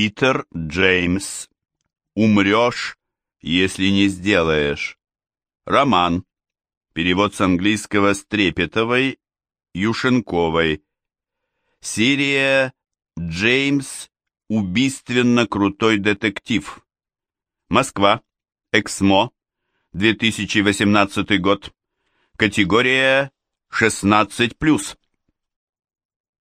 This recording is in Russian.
Питер Джеймс. Умрешь, если не сделаешь. Роман. Перевод с английского Стрепетовой, Юшенковой. Серия «Джеймс. Убийственно крутой детектив». Москва. Эксмо. 2018 год. Категория 16+.